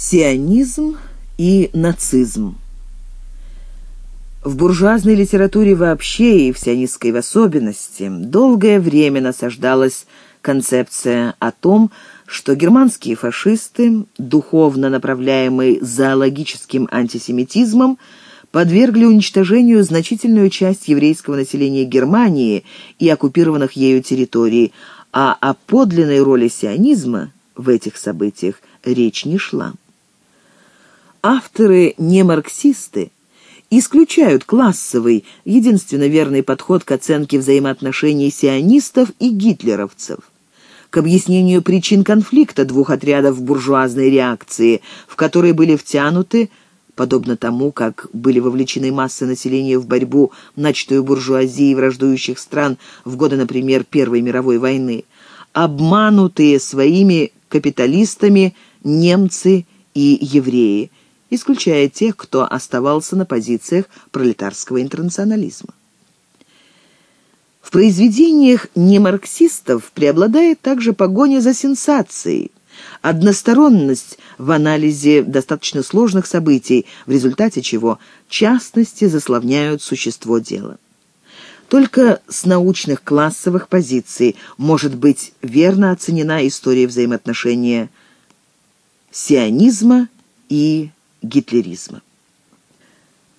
Сионизм и нацизм. В буржуазной литературе вообще и в сионистской в особенности долгое время насаждалась концепция о том, что германские фашисты, духовно направляемые зоологическим антисемитизмом, подвергли уничтожению значительную часть еврейского населения Германии и оккупированных ею территорий, а о подлинной роли сионизма в этих событиях речь не шла авторы-не-марксисты исключают классовый, единственно верный подход к оценке взаимоотношений сионистов и гитлеровцев, к объяснению причин конфликта двух отрядов буржуазной реакции, в которые были втянуты, подобно тому, как были вовлечены массы населения в борьбу начатую буржуазии враждующих стран в годы, например, Первой мировой войны, обманутые своими капиталистами немцы и евреи – исключая тех, кто оставался на позициях пролетарского интернационализма. В произведениях немарксистов преобладает также погоня за сенсацией, односторонность в анализе достаточно сложных событий, в результате чего частности заслоняют существо дела. Только с научных классовых позиций может быть верно оценена история взаимоотношения сионизма и гитлеризма.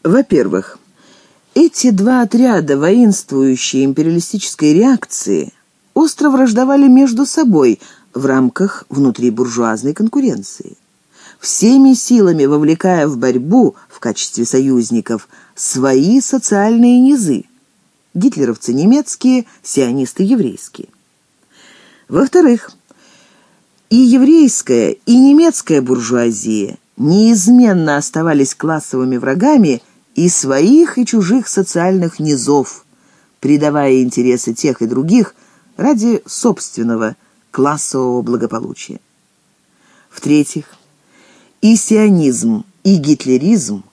Во-первых, эти два отряда воинствующей империалистической реакции остро враждовали между собой в рамках внутрибуржуазной конкуренции. Всеми силами вовлекая в борьбу в качестве союзников свои социальные низы – гитлеровцы немецкие, сионисты еврейские. Во-вторых, и еврейская, и немецкая буржуазия – неизменно оставались классовыми врагами и своих, и чужих социальных низов, предавая интересы тех и других ради собственного классового благополучия. В-третьих, и сионизм, и гитлеризм,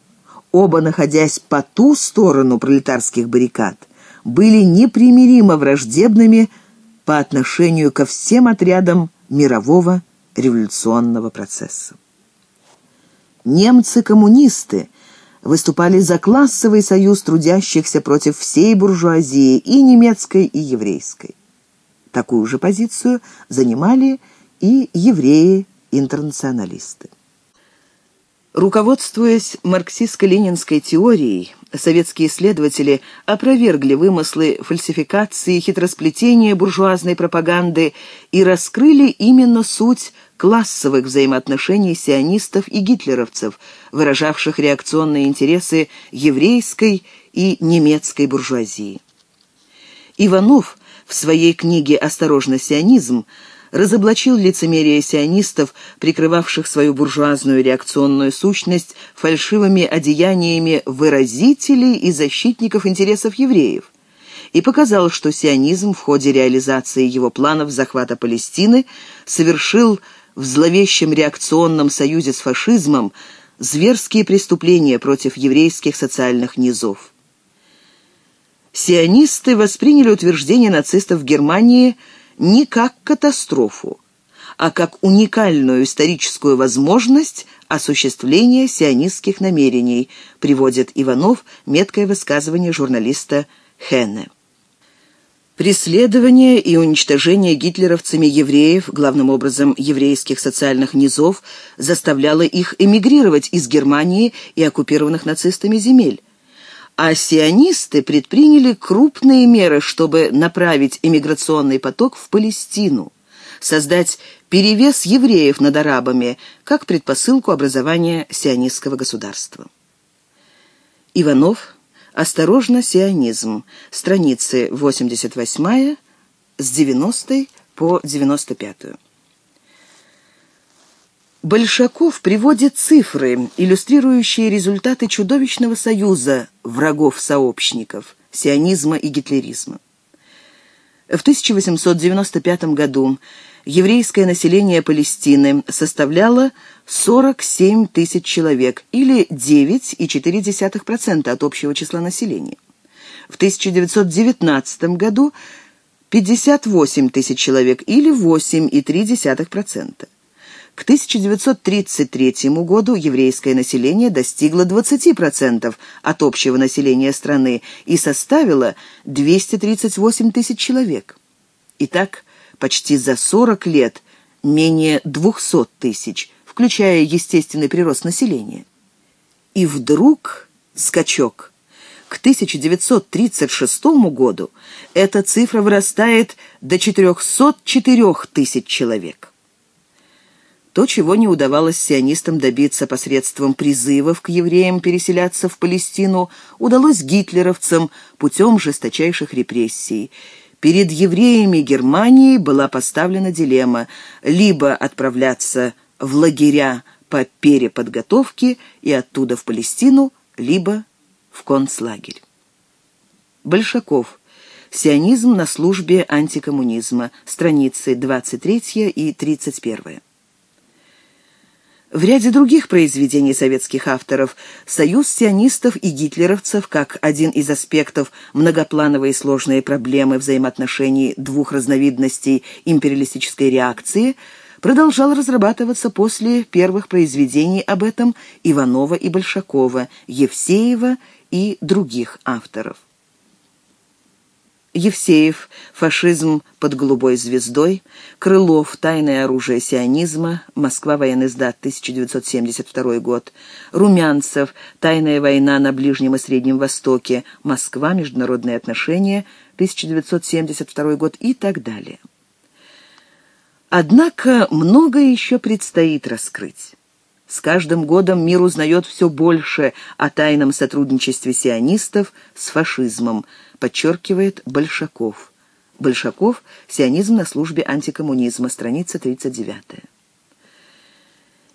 оба находясь по ту сторону пролетарских баррикад, были непримиримо враждебными по отношению ко всем отрядам мирового революционного процесса. Немцы-коммунисты выступали за классовый союз трудящихся против всей буржуазии, и немецкой, и еврейской. Такую же позицию занимали и евреи-интернационалисты. Руководствуясь марксистско-ленинской теорией, советские исследователи опровергли вымыслы фальсификации, хитросплетения буржуазной пропаганды и раскрыли именно суть классовых взаимоотношений сионистов и гитлеровцев, выражавших реакционные интересы еврейской и немецкой буржуазии. Иванов в своей книге «Осторожно, сионизм» разоблачил лицемерие сионистов, прикрывавших свою буржуазную реакционную сущность фальшивыми одеяниями выразителей и защитников интересов евреев, и показал, что сионизм в ходе реализации его планов захвата Палестины совершил в зловещем реакционном союзе с фашизмом зверские преступления против еврейских социальных низов. Сионисты восприняли утверждение нацистов в Германии не как катастрофу, а как уникальную историческую возможность осуществления сионистских намерений, приводит Иванов меткое высказывание журналиста Хенне. Преследование и уничтожение гитлеровцами евреев, главным образом еврейских социальных низов, заставляло их эмигрировать из Германии и оккупированных нацистами земель. А сионисты предприняли крупные меры, чтобы направить эмиграционный поток в Палестину, создать перевес евреев над арабами как предпосылку образования сионистского государства. Иванов «Осторожно, сионизм». Страницы 88 с 90 по 95. Большаков приводит цифры, иллюстрирующие результаты чудовищного союза врагов-сообщников, сионизма и гитлеризма. В 1895 году еврейское население Палестины составляло 47 тысяч человек, или 9,4% от общего числа населения. В 1919 году 58 тысяч человек, или 8,3%. К 1933 году еврейское население достигло 20% от общего населения страны и составило 238 тысяч человек. Итак, почти за 40 лет менее 200 тысяч, включая естественный прирост населения. И вдруг скачок. К 1936 году эта цифра вырастает до 404 тысяч человек. То, чего не удавалось сионистам добиться посредством призывов к евреям переселяться в Палестину, удалось гитлеровцам путем жесточайших репрессий. Перед евреями Германии была поставлена дилемма либо отправляться в лагеря по переподготовке и оттуда в Палестину, либо в концлагерь. Большаков. Сионизм на службе антикоммунизма. Страницы 23 и 31. В ряде других произведений советских авторов союз сионистов и гитлеровцев как один из аспектов многоплановой и сложной проблемы взаимоотношений двух разновидностей империалистической реакции продолжал разрабатываться после первых произведений об этом Иванова и Большакова, Евсеева и других авторов. Евсеев «Фашизм под голубой звездой», Крылов «Тайное оружие сионизма», Москва, военный сдат, 1972 год, Румянцев «Тайная война на Ближнем и Среднем Востоке», Москва, международные отношения, 1972 год и так далее. Однако многое еще предстоит раскрыть. С каждым годом мир узнает все больше о тайном сотрудничестве сионистов с фашизмом, подчеркивает Большаков. Большаков «Сионизм на службе антикоммунизма», страница 39.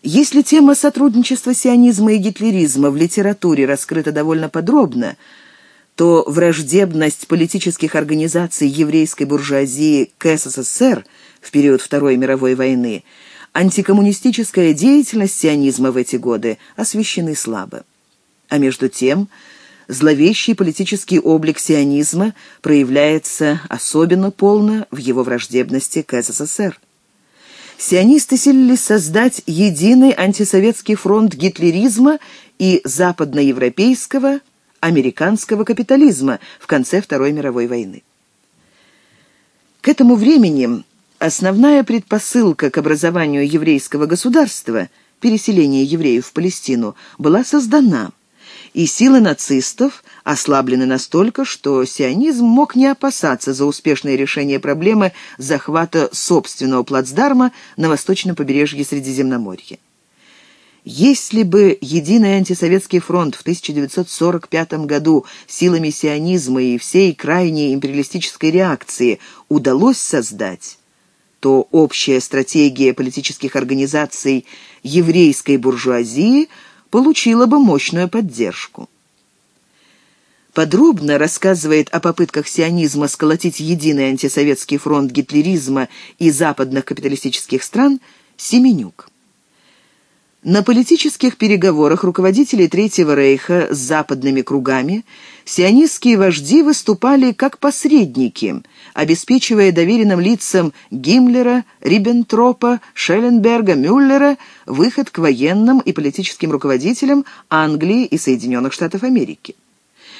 Если тема сотрудничества сионизма и гитлеризма в литературе раскрыта довольно подробно, то враждебность политических организаций еврейской буржуазии к СССР в период Второй мировой войны – антикоммунистическая деятельность сионизма в эти годы освещены слабо. А между тем, зловещий политический облик сионизма проявляется особенно полно в его враждебности к СССР. Сионисты силились создать единый антисоветский фронт гитлеризма и западноевропейского, американского капитализма в конце Второй мировой войны. К этому времени Основная предпосылка к образованию еврейского государства, переселение евреев в Палестину, была создана, и силы нацистов ослаблены настолько, что сионизм мог не опасаться за успешное решение проблемы захвата собственного плацдарма на восточном побережье Средиземноморья. Если бы единый антисоветский фронт в 1945 году силами сионизма и всей крайней империалистической реакции удалось создать, то общая стратегия политических организаций еврейской буржуазии получила бы мощную поддержку. Подробно рассказывает о попытках сионизма сколотить единый антисоветский фронт гитлеризма и западных капиталистических стран Семенюк. На политических переговорах руководителей Третьего Рейха с западными кругами сионистские вожди выступали как посредники, обеспечивая доверенным лицам Гиммлера, Риббентропа, Шелленберга, Мюллера выход к военным и политическим руководителям Англии и Соединенных Штатов Америки.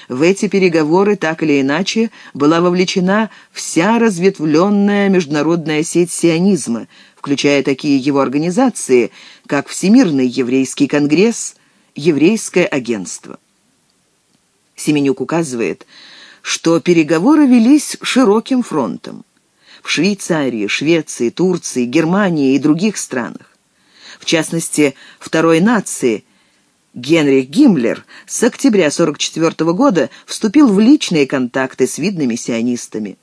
В эти переговоры так или иначе была вовлечена вся разветвленная международная сеть сионизма – включая такие его организации, как Всемирный еврейский конгресс, Еврейское агентство. Семенюк указывает, что переговоры велись широким фронтом. В Швейцарии, Швеции, Турции, Германии и других странах. В частности, второй нации Генрих Гиммлер с октября 1944 года вступил в личные контакты с видными сионистами.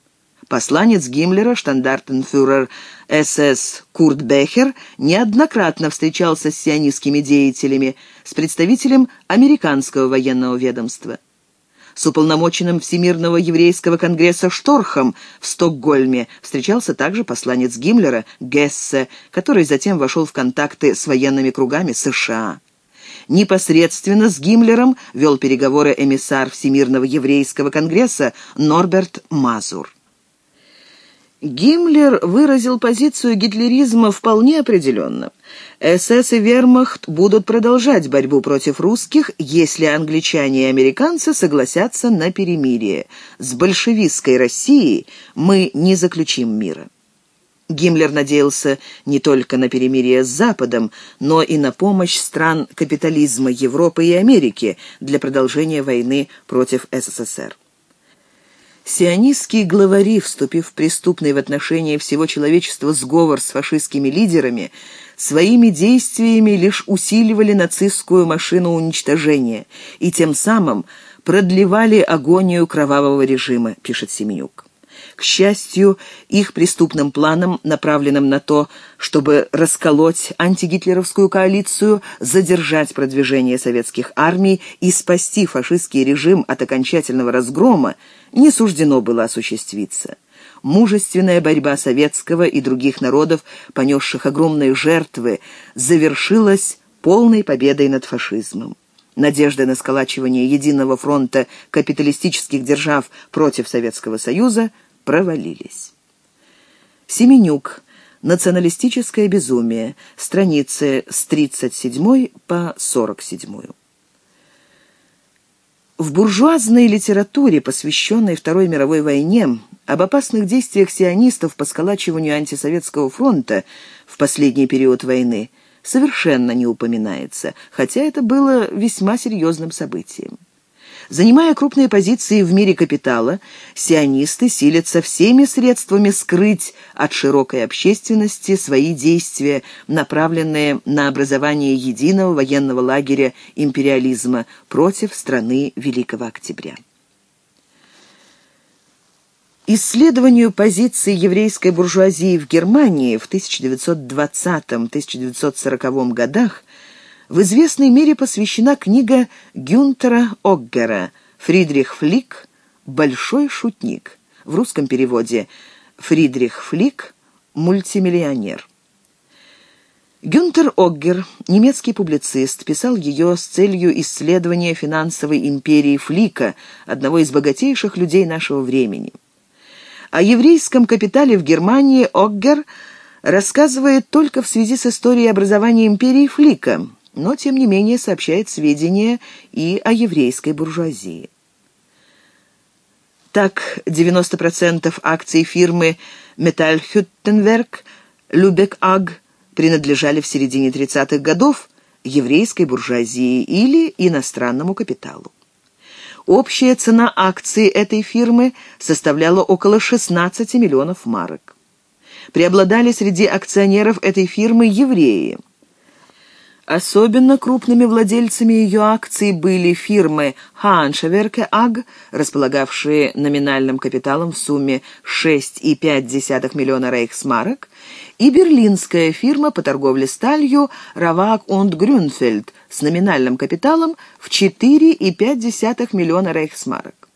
Посланец Гиммлера, штандартенфюрер СС Курт Бехер, неоднократно встречался с сионистскими деятелями, с представителем американского военного ведомства. С уполномоченным Всемирного еврейского конгресса Шторхом в Стокгольме встречался также посланец Гиммлера Гессе, который затем вошел в контакты с военными кругами США. Непосредственно с Гиммлером вел переговоры эмиссар Всемирного еврейского конгресса Норберт Мазур. Гиммлер выразил позицию гитлеризма вполне определенно. СС и Вермахт будут продолжать борьбу против русских, если англичане и американцы согласятся на перемирие. С большевистской Россией мы не заключим мира. Гиммлер надеялся не только на перемирие с Западом, но и на помощь стран капитализма Европы и Америки для продолжения войны против СССР. Сионистские главари, вступив в преступный в отношении всего человечества сговор с фашистскими лидерами, своими действиями лишь усиливали нацистскую машину уничтожения и тем самым продлевали агонию кровавого режима, пишет Семенюк. К счастью, их преступным планом, направленным на то, чтобы расколоть антигитлеровскую коалицию, задержать продвижение советских армий и спасти фашистский режим от окончательного разгрома, не суждено было осуществиться. Мужественная борьба советского и других народов, понесших огромные жертвы, завершилась полной победой над фашизмом. Надежды на сколачивание единого фронта капиталистических держав против Советского Союза – провалились. Семенюк. Националистическое безумие. Страницы с 37 по 47. В буржуазной литературе, посвященной Второй мировой войне, об опасных действиях сионистов по сколачиванию антисоветского фронта в последний период войны совершенно не упоминается, хотя это было весьма серьезным событием. Занимая крупные позиции в мире капитала, сионисты силятся всеми средствами скрыть от широкой общественности свои действия, направленные на образование единого военного лагеря империализма против страны Великого Октября. Исследованию позиции еврейской буржуазии в Германии в 1920-1940 годах в известной мере посвящена книга Гюнтера Оггера «Фридрих Флик. Большой шутник». В русском переводе «Фридрих Флик. Мультимиллионер». Гюнтер Оггер, немецкий публицист, писал ее с целью исследования финансовой империи Флика, одного из богатейших людей нашего времени. О еврейском капитале в Германии Оггер рассказывает только в связи с историей образования империи Флика – но, тем не менее, сообщает сведения и о еврейской буржуазии. Так, 90% акций фирмы «Метальхюттенверк» Любек Аг принадлежали в середине 30-х годов еврейской буржуазии или иностранному капиталу. Общая цена акций этой фирмы составляла около 16 миллионов марок. Преобладали среди акционеров этой фирмы евреи – Особенно крупными владельцами ее акций были фирмы Ханшеверке АГ, располагавшие номинальным капиталом в сумме 6,5 миллиона рейхсмарок, и берлинская фирма по торговле сталью Rawack und Grünfeld с номинальным капиталом в 4,5 миллиона рейхсмарок.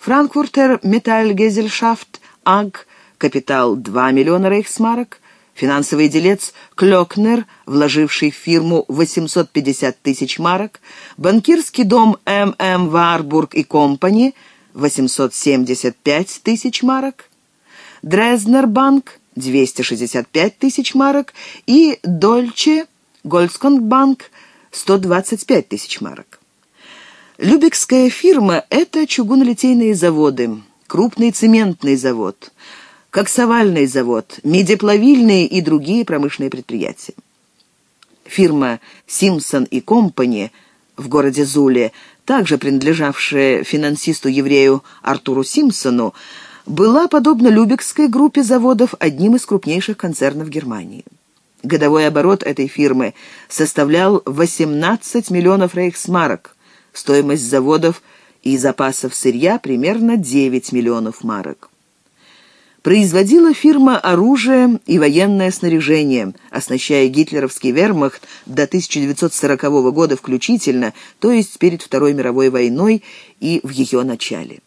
Франкфуртер Металлгезельшафт АГ, капитал 2 миллиона рейхсмарок, Финансовый делец Клёкнер, вложивший в фирму 850 тысяч марок, банкирский дом М.М. Варбург и Компани 875 тысяч марок, Дрезнербанк 265 тысяч марок и Дольче Гольдсконгбанк 125 тысяч марок. Любекская фирма – это чугунолитейные заводы, крупный цементный завод – коксовальный завод, медиплавильные и другие промышленные предприятия. Фирма «Симпсон и Компани» в городе Зуле, также принадлежавшая финансисту-еврею Артуру Симпсону, была, подобно Любекской группе заводов, одним из крупнейших концернов Германии. Годовой оборот этой фирмы составлял 18 миллионов рейхсмарок, стоимость заводов и запасов сырья примерно 9 миллионов марок производила фирма оружие и военное снаряжение, оснащая гитлеровский вермахт до 1940 года включительно, то есть перед Второй мировой войной и в ее начале.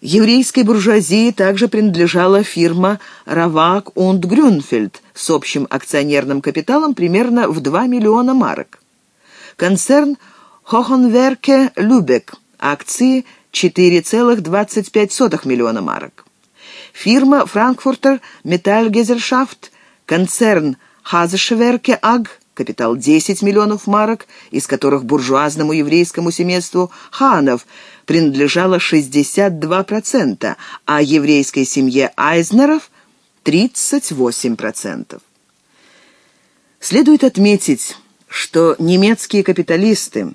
Еврейской буржуазии также принадлежала фирма «Равак und Грюнфельд» с общим акционерным капиталом примерно в 2 миллиона марок. Концерн «Хохенверке Любек» акции 4,25 миллиона марок. Фирма «Франкфуртер Металлгезельшафт», концерн «Хазешеверке Аг», капитал 10 миллионов марок, из которых буржуазному еврейскому семейству Ханов принадлежало 62%, а еврейской семье Айзнеров – 38%. Следует отметить, что немецкие капиталисты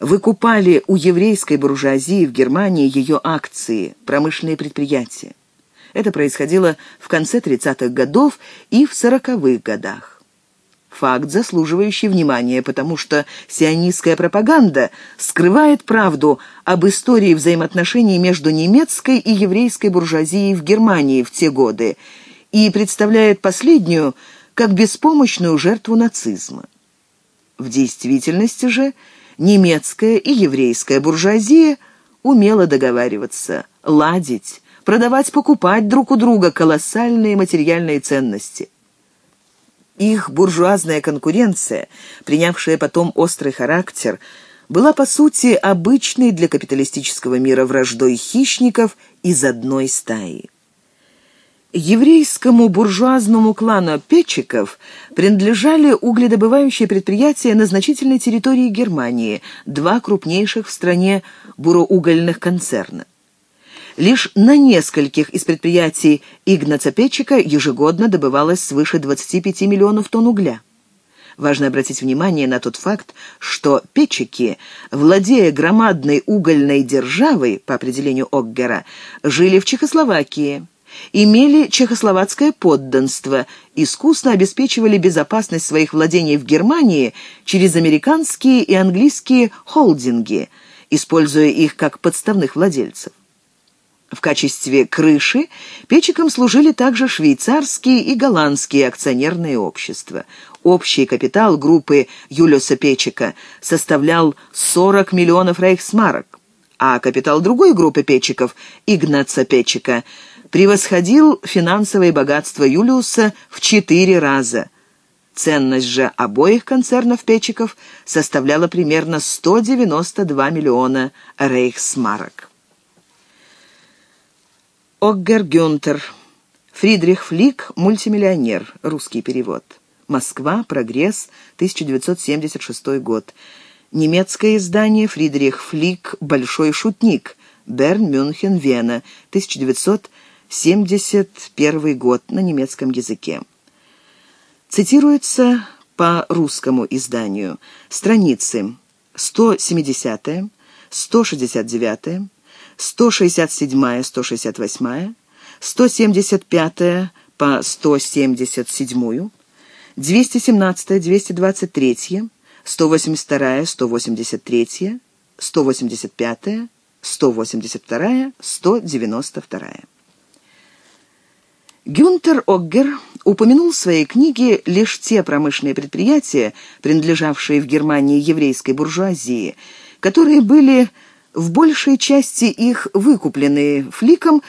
выкупали у еврейской буржуазии в Германии ее акции, промышленные предприятия. Это происходило в конце 30-х годов и в 40-х годах. Факт, заслуживающий внимания, потому что сионистская пропаганда скрывает правду об истории взаимоотношений между немецкой и еврейской буржуазией в Германии в те годы и представляет последнюю как беспомощную жертву нацизма. В действительности же немецкая и еврейская буржуазия умела договариваться, ладить, продавать-покупать друг у друга колоссальные материальные ценности. Их буржуазная конкуренция, принявшая потом острый характер, была по сути обычной для капиталистического мира враждой хищников из одной стаи. Еврейскому буржуазному клану Печиков принадлежали угледобывающие предприятия на значительной территории Германии, два крупнейших в стране буроугольных концерна. Лишь на нескольких из предприятий Игнаца Печика ежегодно добывалось свыше 25 миллионов тонн угля. Важно обратить внимание на тот факт, что печики, владея громадной угольной державой, по определению Оггера, жили в Чехословакии, имели чехословацкое подданство, искусно обеспечивали безопасность своих владений в Германии через американские и английские холдинги, используя их как подставных владельцев. В качестве крыши печикам служили также швейцарские и голландские акционерные общества. Общий капитал группы Юлиуса Печика составлял 40 миллионов рейхсмарок, а капитал другой группы печиков, Игнаца Печика, превосходил финансовое богатство Юлиуса в четыре раза. Ценность же обоих концернов печиков составляла примерно 192 миллиона рейхсмарок. Оггер Гюнтер. Фридрих Флик, мультимиллионер. Русский перевод. Москва. Прогресс. 1976 год. Немецкое издание Фридрих Флик «Большой шутник». Берн, Мюнхен, Вена. 1971 год на немецком языке. Цитируется по русскому изданию. Страницы 170 169 167, 168, 175 по 177, 217, 223, 182, 183, 185, 182, 192. Гюнтер Оггер упомянул в своей книге лишь те промышленные предприятия, принадлежавшие в Германии еврейской буржуазии, которые были в большей части их выкупленные фликом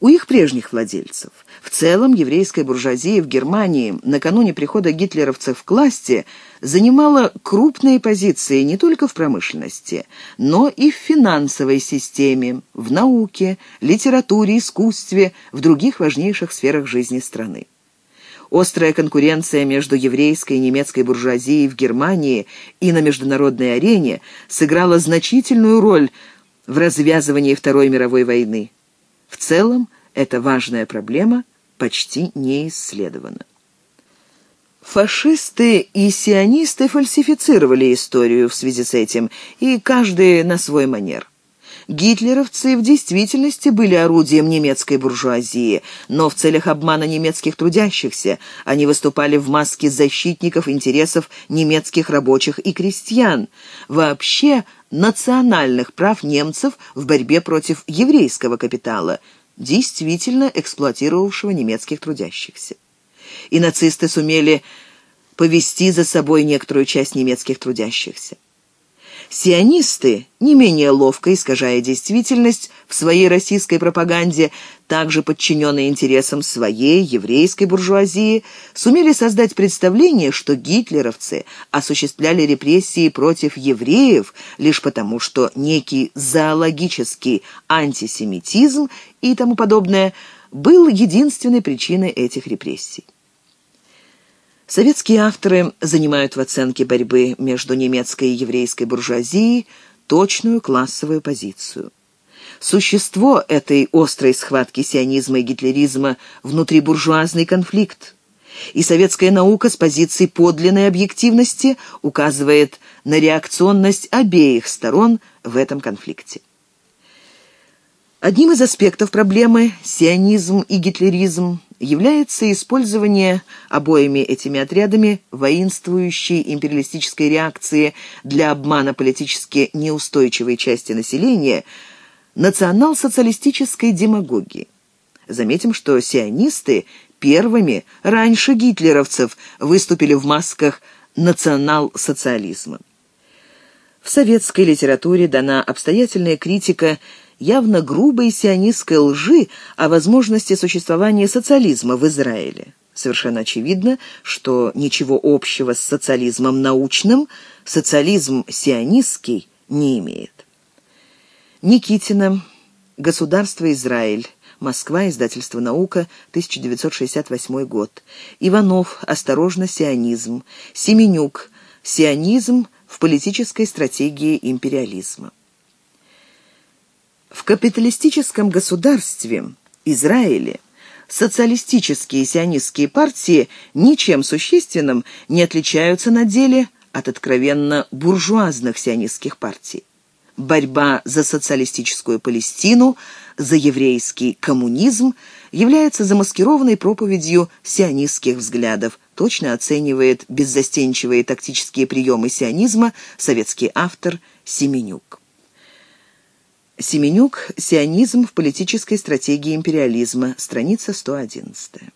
у их прежних владельцев. В целом, еврейская буржуазия в Германии накануне прихода гитлеровцев к власти занимала крупные позиции не только в промышленности, но и в финансовой системе, в науке, литературе, искусстве, в других важнейших сферах жизни страны. Острая конкуренция между еврейской и немецкой буржуазией в Германии и на международной арене сыграла значительную роль в развязывании Второй мировой войны. В целом, эта важная проблема почти не исследована. Фашисты и сионисты фальсифицировали историю в связи с этим, и каждый на свой манер. Гитлеровцы в действительности были орудием немецкой буржуазии, но в целях обмана немецких трудящихся они выступали в маске защитников интересов немецких рабочих и крестьян, вообще национальных прав немцев в борьбе против еврейского капитала, действительно эксплуатировавшего немецких трудящихся. И нацисты сумели повести за собой некоторую часть немецких трудящихся. Сионисты, не менее ловко искажая действительность в своей российской пропаганде, также подчиненные интересам своей еврейской буржуазии, сумели создать представление, что гитлеровцы осуществляли репрессии против евреев лишь потому, что некий зоологический антисемитизм и тому подобное был единственной причиной этих репрессий. Советские авторы занимают в оценке борьбы между немецкой и еврейской буржуазией точную классовую позицию. Существо этой острой схватки сионизма и гитлеризма – внутрибуржуазный конфликт. И советская наука с позиции подлинной объективности указывает на реакционность обеих сторон в этом конфликте. Одним из аспектов проблемы сионизм и гитлеризм является использование обоими этими отрядами воинствующей империалистической реакции для обмана политически неустойчивой части населения национал-социалистической демагогии. Заметим, что сионисты первыми, раньше гитлеровцев, выступили в масках национал-социализма. В советской литературе дана обстоятельная критика явно грубой сионистской лжи о возможности существования социализма в Израиле. Совершенно очевидно, что ничего общего с социализмом научным социализм сионистский не имеет. Никитина. Государство Израиль. Москва. Издательство «Наука», 1968 год. Иванов. Осторожно, сионизм. Семенюк. Сионизм в политической стратегии империализма. В капиталистическом государстве Израиле социалистические сионистские партии ничем существенным не отличаются на деле от откровенно буржуазных сионистских партий. Борьба за социалистическую Палестину, за еврейский коммунизм является замаскированной проповедью сионистских взглядов, точно оценивает беззастенчивые тактические приемы сионизма советский автор Семенюк. Семенюк. Сионизм в политической стратегии империализма. Страница 111.